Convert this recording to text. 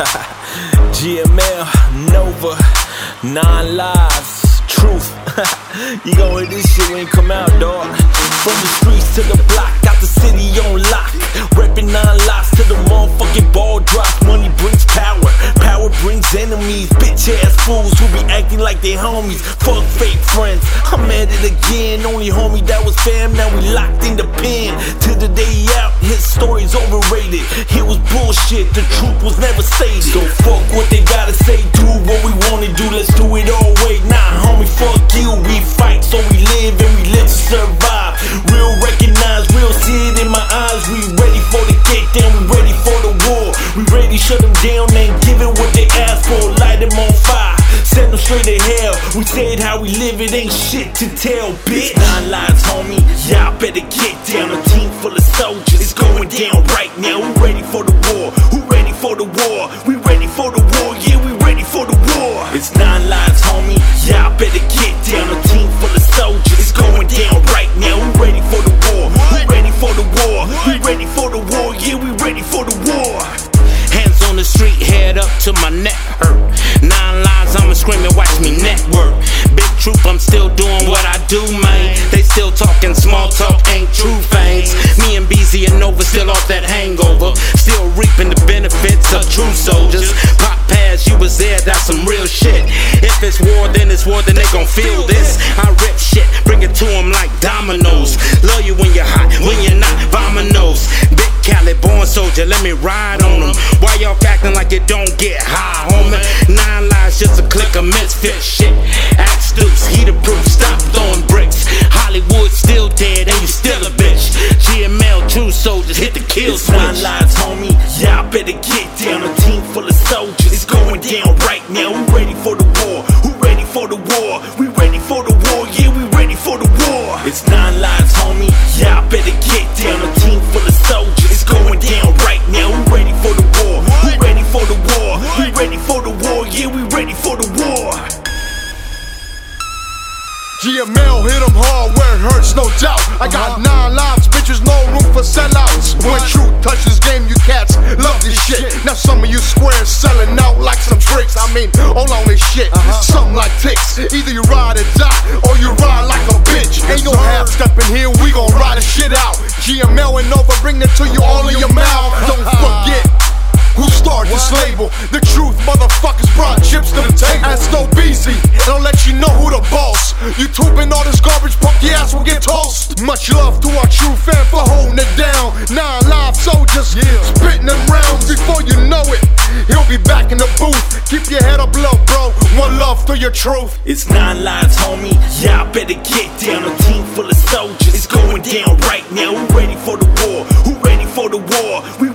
GML, Nova, Nine Lives, Truth. you gon' hear this shit when it come out, dog. From the streets to the block, Bitch ass fools who be acting like they homies. Fuck fake friends. I'm at it again. Only homie that was fam, now we locked in the pen. To the day out, his story's overrated. It was bullshit, the truth was never stated. So fuck what they gotta say, we live, it ain't shit to tell, bitch. Nine lives, homie. Y'all better get down. A team full of soldiers. It's going down right now. We ready for the war. Who ready for the war? We ready for the war. Yeah, we ready for the war. It's nine lives, homie. Y'all better get down. A team full of soldiers. It's going down right now. We ready for the war. We ready for the war. We ready for the war. Yeah, we ready for the war. Hands on the street, head up to my neck do, man. They still talking small talk, ain't true things. Me and BZ and Nova still off that hangover. Still reaping the benefits of true soldiers. Pop pass, you was there, that's some real shit. If it's war, then it's war, then they gon' feel this. I rip shit, bring it to them like dominoes. Love you when you're hot, when you're not, vominos. Big Cali born soldier, let me ride on them. Why y'all acting like you don't get high, homie? Nine lives, just a click of misfit shit. Better get down. A team full of soldiers. It's going down right now. We ready for the war. Who ready for the war? We ready for the war. Yeah, we ready for the war. It's nine lives, homie. Y'all better get down. A team full of soldiers. It's going down right now. We ready for the war. We ready for the war. We ready for the war. Yeah, we ready for the war. GML hit 'em hard where it hurts, no doubt. I got uh-huh. nine lives, bitches, no room for sellouts. When truth touches game, All on this shit, uh-huh. something like ticks. Either you ride or die, or you ride like a bitch. Ain't no half stepping here, we gon' ride the shit out. GML and Nova bring it to you all in your mouth. Don't forget. Who started this label? The truth, motherfuckers brought chips to the table. Ask no BZ, and I'll let you know who the boss. You tubing all this garbage, punk your ass will get tossed. Much love to our true fan for holding it down. Nine be back in the booth. Keep your head up low, bro. One love to your truth. It's nine lives, homie. Y'all better get down. A team full of soldiers. It's going down right now. Who ready for the war? Who ready for the war? We